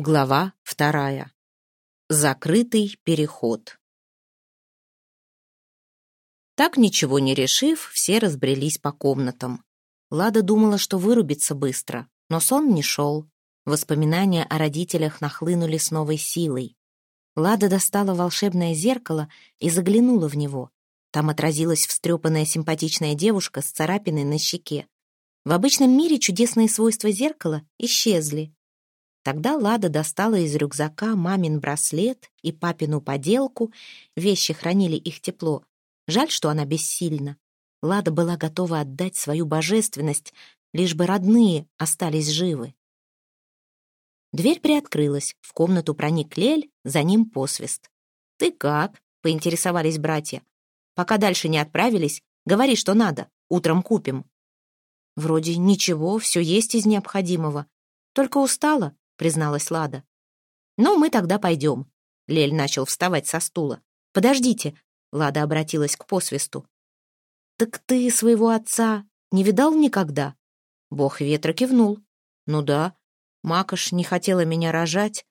Глава вторая. Закрытый переход. Так ничего не решив, все разбрелись по комнатам. Лада думала, что вырубится быстро, но сон не шел. Воспоминания о родителях нахлынули с новой силой. Лада достала волшебное зеркало и заглянула в него. Там отразилась встрепанная симпатичная девушка с царапиной на щеке. В обычном мире чудесные свойства зеркала исчезли, Тогда Лада достала из рюкзака мамин браслет и папину поделку. Вещи хранили их тепло. Жаль, что она бессильна. Лада была готова отдать свою божественность, лишь бы родные остались живы. Дверь приоткрылась, в комнату проник Лель, за ним посвист. «Ты как?» — поинтересовались братья. «Пока дальше не отправились, говори, что надо, утром купим». «Вроде ничего, все есть из необходимого. Только устала, призналась Лада. «Ну, мы тогда пойдем». Лель начал вставать со стула. «Подождите», — Лада обратилась к посвисту. «Так ты своего отца не видал никогда?» Бог ветра кивнул. «Ну да, Макаш не хотела меня рожать.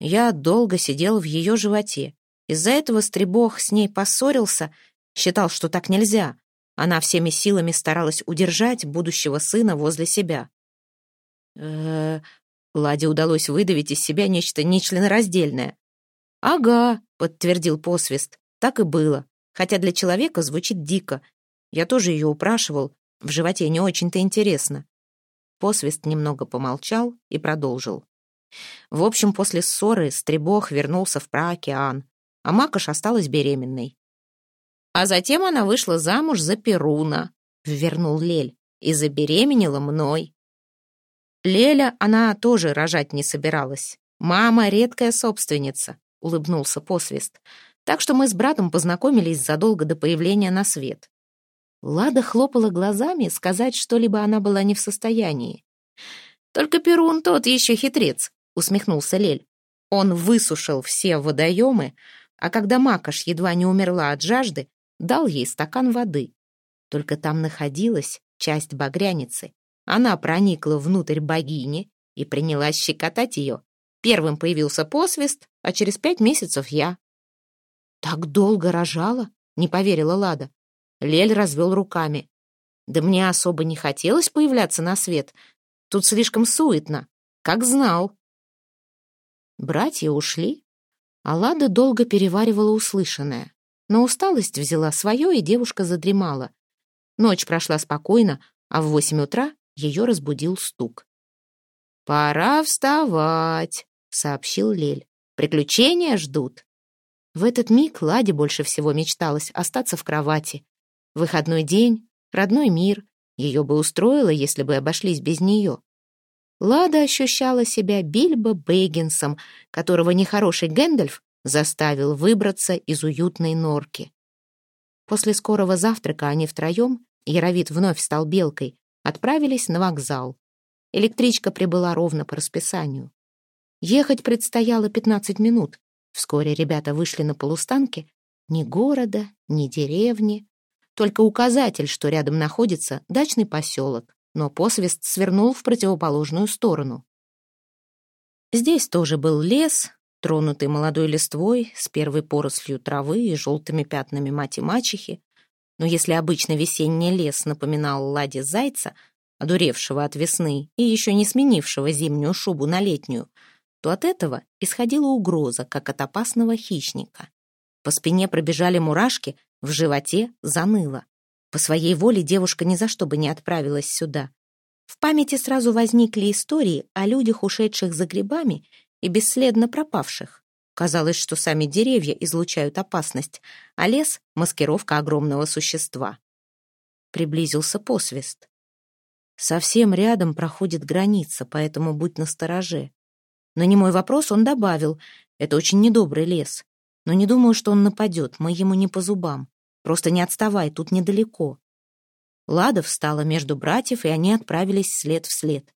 Я долго сидел в ее животе. Из-за этого Стребог с ней поссорился, считал, что так нельзя. Она всеми силами старалась удержать будущего сына возле себя. «Э, Ладе удалось выдавить из себя нечто нечленораздельное. «Ага», — подтвердил посвист, — «так и было. Хотя для человека звучит дико. Я тоже ее упрашивал. В животе не очень-то интересно». Посвист немного помолчал и продолжил. В общем, после ссоры Стребох вернулся в Праокеан, а Макаш осталась беременной. А затем она вышла замуж за Перуна, — ввернул Лель, — и забеременела мной. Леля она тоже рожать не собиралась. Мама — редкая собственница, — улыбнулся посвист. Так что мы с братом познакомились задолго до появления на свет. Лада хлопала глазами, сказать что-либо она была не в состоянии. «Только Перун тот еще хитрец», — усмехнулся Лель. Он высушил все водоемы, а когда Макаш едва не умерла от жажды, дал ей стакан воды. Только там находилась часть багряницы, она проникла внутрь богини и принялась щекотать ее. Первым появился посвист, а через пять месяцев я. «Так долго рожала?» — не поверила Лада. Лель развел руками. «Да мне особо не хотелось появляться на свет. Тут слишком суетно. Как знал». Братья ушли, а Лада долго переваривала услышанное. Но усталость взяла свое, и девушка задремала. Ночь прошла спокойно, а в восемь утра ее разбудил стук. «Пора вставать», — сообщил Лель. «Приключения ждут». В этот миг Ладе больше всего мечталось остаться в кровати. Выходной день, родной мир. Ее бы устроило, если бы обошлись без нее. Лада ощущала себя Бильбо Бэггинсом, которого нехороший Гэндальф заставил выбраться из уютной норки. После скорого завтрака они втроем, Яровит вновь стал белкой, отправились на вокзал. Электричка прибыла ровно по расписанию. Ехать предстояло 15 минут. Вскоре ребята вышли на полустанке. Ни города, ни деревни. Только указатель, что рядом находится дачный поселок, но посвист свернул в противоположную сторону. Здесь тоже был лес, тронутый молодой листвой, с первой порослью травы и желтыми пятнами мать-мачехи, но если обычно весенний лес напоминал ладе зайца, одуревшего от весны и еще не сменившего зимнюю шубу на летнюю, то от этого исходила угроза, как от опасного хищника. По спине пробежали мурашки, в животе заныло. По своей воле девушка ни за что бы не отправилась сюда. В памяти сразу возникли истории о людях, ушедших за грибами и бесследно пропавших. Казалось, что сами деревья излучают опасность, а лес — маскировка огромного существа. Приблизился посвист. Совсем рядом проходит граница, поэтому будь настороже. На немой вопрос он добавил, это очень недобрый лес. Но не думаю, что он нападет, мы ему не по зубам. Просто не отставай, тут недалеко. Лада встала между братьев, и они отправились след в след.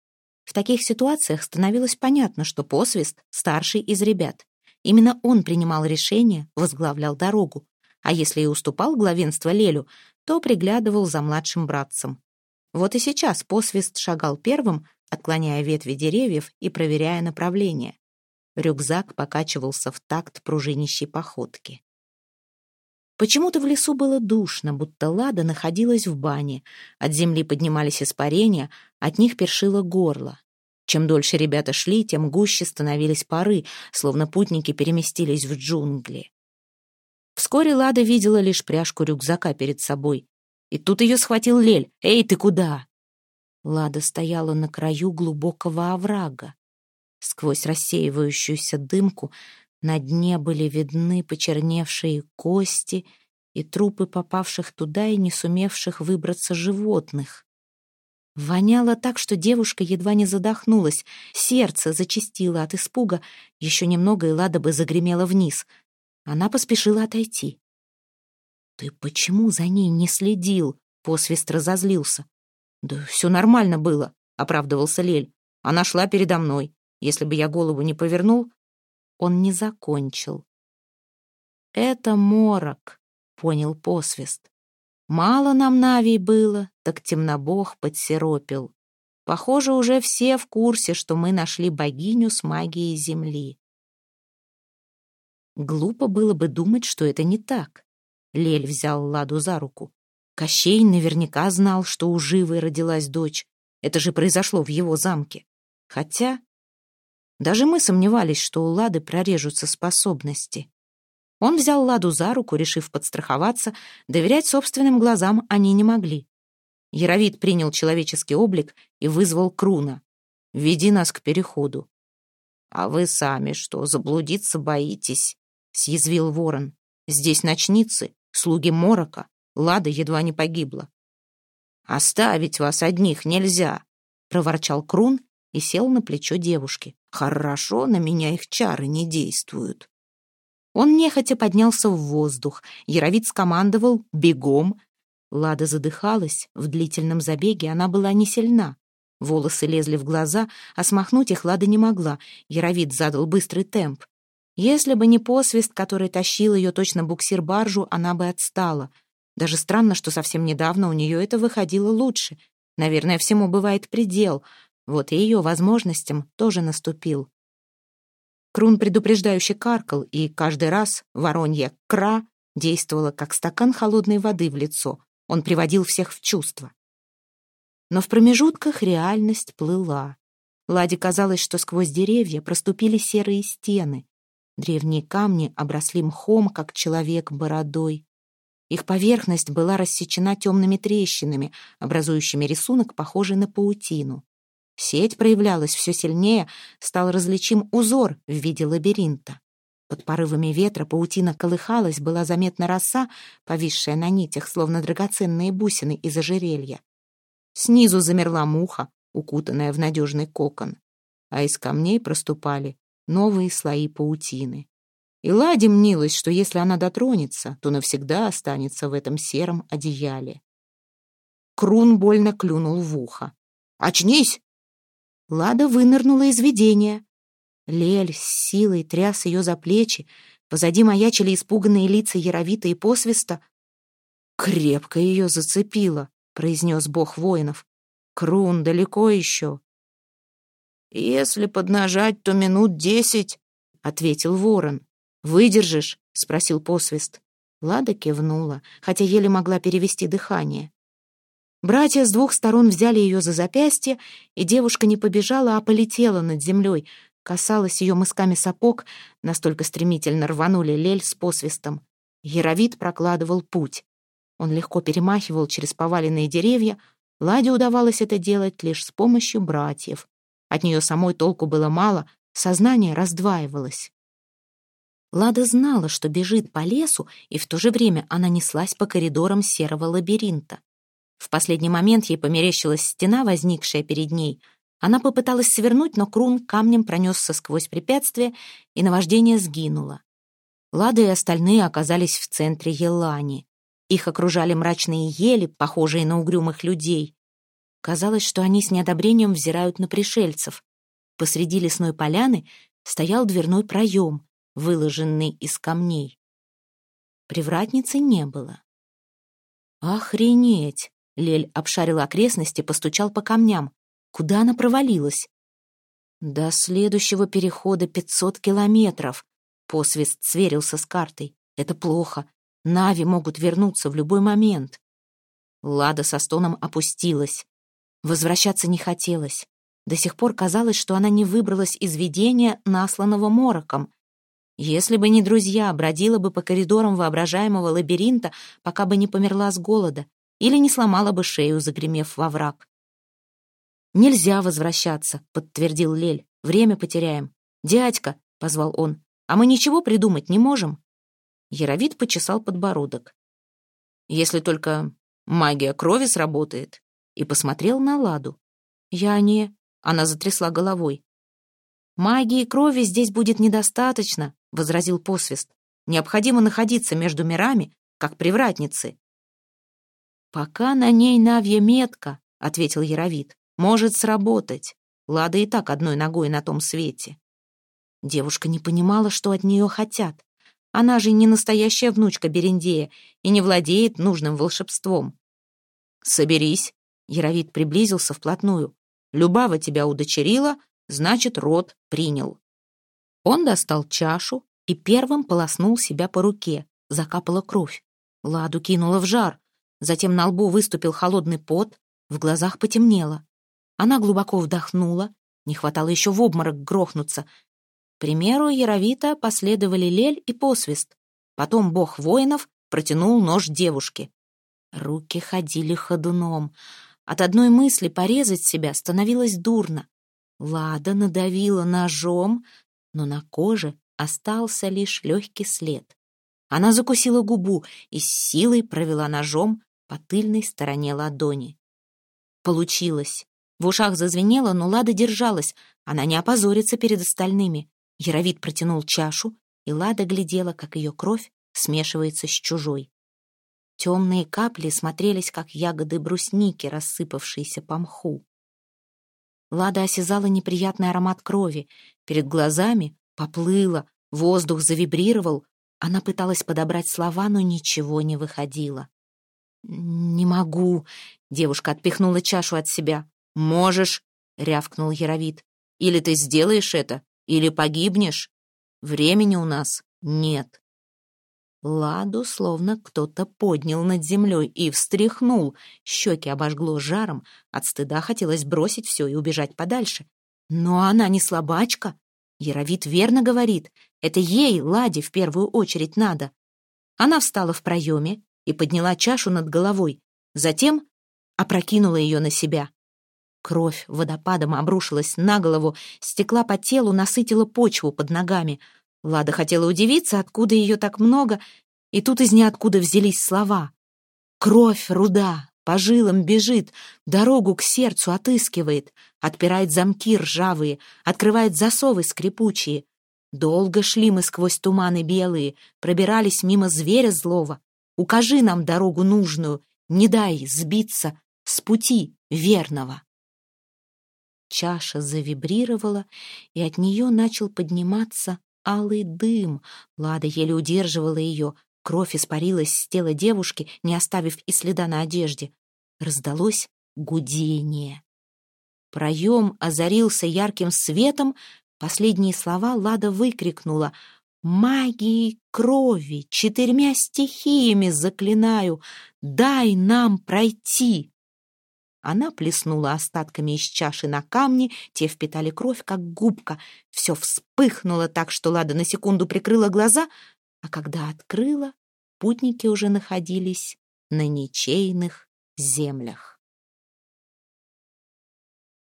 В таких ситуациях становилось понятно, что посвист — старший из ребят. Именно он принимал решения, возглавлял дорогу, а если и уступал главенство Лелю, то приглядывал за младшим братцем. Вот и сейчас посвист шагал первым, отклоняя ветви деревьев и проверяя направление. Рюкзак покачивался в такт пружинищей походки. Почему-то в лесу было душно, будто Лада находилась в бане. От земли поднимались испарения, от них першило горло. Чем дольше ребята шли, тем гуще становились пары, словно путники переместились в джунгли. Вскоре Лада видела лишь пряжку рюкзака перед собой. И тут ее схватил Лель. «Эй, ты куда?» Лада стояла на краю глубокого оврага. Сквозь рассеивающуюся дымку на дне были видны почерневшие кости и трупы попавших туда и не сумевших выбраться животных. Воняло так, что девушка едва не задохнулась. Сердце зачастило от испуга. Еще немного, и Лада бы загремела вниз — она поспешила отойти. «Ты почему за ней не следил?» Посвист разозлился. «Да все нормально было», — оправдывался Лель. «Она шла передо мной. Если бы я голову не повернул...» Он не закончил. «Это морок», — понял Посвист. «Мало нам Навий было, так темнобог подсиропил. Похоже, уже все в курсе, что мы нашли богиню с магией земли. Глупо было бы думать, что это не так. Лель взял Ладу за руку. Кощей наверняка знал, что у Живой родилась дочь. Это же произошло в его замке. Хотя даже мы сомневались, что у Лады прорежутся способности. Он взял Ладу за руку, решив подстраховаться, доверять собственным глазам они не могли. Яровид принял человеческий облик и вызвал Круна. «Веди нас к переходу». «А вы сами что, заблудиться боитесь?» съязвил ворон. «Здесь ночницы, слуги морока. Лада едва не погибла». «Оставить вас одних нельзя», — проворчал Крун и сел на плечо девушки. «Хорошо, на меня их чары не действуют». Он нехотя поднялся в воздух. Яровид скомандовал «бегом». Лада задыхалась, в длительном забеге она была не сильна. Волосы лезли в глаза, а смахнуть их Лада не могла. Яровид задал быстрый темп. Если бы не посвист, который тащил ее точно буксир-баржу, она бы отстала. Даже странно, что совсем недавно у нее это выходило лучше. Наверное, всему бывает предел. Вот и ее возможностям тоже наступил. Крун предупреждающе каркал, и каждый раз воронья «кра» действовала как стакан холодной воды в лицо. Он приводил всех в чувство. Но в промежутках реальность плыла. Ладе казалось, что сквозь деревья проступили серые стены. Древние камни обросли мхом, как человек бородой. Их поверхность была рассечена темными трещинами, образующими рисунок, похожий на паутину. Сеть проявлялась все сильнее, стал различим узор в виде лабиринта. Под порывами ветра паутина колыхалась, была заметна роса, повисшая на нитях, словно драгоценные бусины из ожерелья. Снизу замерла муха, укутанная в надежный кокон, а из камней проступали новые слои паутины. И Ладе мнилось, что если она дотронется, то навсегда останется в этом сером одеяле. Крун больно клюнул в ухо. «Очнись!» Лада вынырнула из видения. Лель с силой тряс ее за плечи, позади маячили испуганные лица Яровита и Посвиста. «Крепко ее зацепило», — произнес бог воинов. «Крун далеко еще». «Если поднажать, то минут десять», — ответил ворон. «Выдержишь?» — спросил посвист. Лада кивнула, хотя еле могла перевести дыхание. Братья с двух сторон взяли ее за запястье, и девушка не побежала, а полетела над землей. Касалась ее мысками сапог, настолько стремительно рванули лель с посвистом. Яровид прокладывал путь. Он легко перемахивал через поваленные деревья. Ладе удавалось это делать лишь с помощью братьев. От нее самой толку было мало, сознание раздваивалось. Лада знала, что бежит по лесу, и в то же время она неслась по коридорам серого лабиринта. В последний момент ей померещилась стена, возникшая перед ней. Она попыталась свернуть, но Крун камнем пронесся сквозь препятствие, и наваждение сгинуло. Лада и остальные оказались в центре Елани. Их окружали мрачные ели, похожие на угрюмых людей. Казалось, что они с неодобрением взирают на пришельцев. Посреди лесной поляны стоял дверной проем, выложенный из камней. Привратницы не было. «Охренеть!» — Лель обшарил окрестности, постучал по камням. Куда она провалилась? До следующего перехода пятьсот километров. Посвист сверился с картой. Это плохо. Нави могут вернуться в любой момент. Лада со стоном опустилась. Возвращаться не хотелось. До сих пор казалось, что она не выбралась из видения, насланного мороком. Если бы не друзья, бродила бы по коридорам воображаемого лабиринта, пока бы не померла с голода или не сломала бы шею, загремев во враг. «Нельзя возвращаться», — подтвердил Лель. «Время потеряем». «Дядька», — позвал он, — «а мы ничего придумать не можем?» Яровид почесал подбородок. «Если только магия крови сработает», и посмотрел на Ладу. «Я не...» — она затрясла головой. «Магии крови здесь будет недостаточно», — возразил посвист. «Необходимо находиться между мирами, как привратницы». «Пока на ней навья метка», — ответил Яровит, — «может сработать. Лада и так одной ногой на том свете». Девушка не понимала, что от нее хотят. Она же не настоящая внучка Берендея и не владеет нужным волшебством. «Соберись», — Яровит приблизился вплотную. «Любава тебя удочерила, значит, род принял». Он достал чашу и первым полоснул себя по руке. Закапала кровь. Ладу кинула в жар. Затем на лбу выступил холодный пот, в глазах потемнело. Она глубоко вдохнула, не хватало еще в обморок грохнуться. К примеру Яровита последовали Лель и Посвист. Потом бог воинов протянул нож девушке. Руки ходили ходуном. От одной мысли порезать себя становилось дурно. Лада надавила ножом, но на коже остался лишь легкий след. Она закусила губу и с силой провела ножом по тыльной стороне ладони. Получилось. В ушах зазвенело, но Лада держалась. Она не опозорится перед остальными. Яровид протянул чашу, и Лада глядела, как ее кровь смешивается с чужой. Темные капли смотрелись, как ягоды брусники, рассыпавшиеся по мху. Лада осязала неприятный аромат крови. Перед глазами поплыла, воздух завибрировал. Она пыталась подобрать слова, но ничего не выходило. «Не могу», — девушка отпихнула чашу от себя. «Можешь», — рявкнул Яровит. «Или ты сделаешь это, или погибнешь. Времени у нас нет». Ладу словно кто-то поднял над землей и встряхнул. Щеки обожгло жаром. От стыда хотелось бросить все и убежать подальше. Но она не слабачка. Яровит верно говорит. Это ей, Ладе, в первую очередь надо. Она встала в проеме и подняла чашу над головой. Затем опрокинула ее на себя. Кровь водопадом обрушилась на голову, стекла по телу, насытила почву под ногами — Лада хотела удивиться, откуда ее так много, и тут из ниоткуда взялись слова. «Кровь, руда, по жилам бежит, дорогу к сердцу отыскивает, отпирает замки ржавые, открывает засовы скрипучие. Долго шли мы сквозь туманы белые, пробирались мимо зверя злого. Укажи нам дорогу нужную, не дай сбиться с пути верного». Чаша завибрировала, и от нее начал подниматься алый дым. Лада еле удерживала ее. Кровь испарилась с тела девушки, не оставив и следа на одежде. Раздалось гудение. Проем озарился ярким светом. Последние слова Лада выкрикнула. «Магией крови, четырьмя стихиями заклинаю, дай нам пройти!» Она плеснула остатками из чаши на камни, те впитали кровь, как губка. Все вспыхнуло так, что Лада на секунду прикрыла глаза, а когда открыла, путники уже находились на ничейных землях.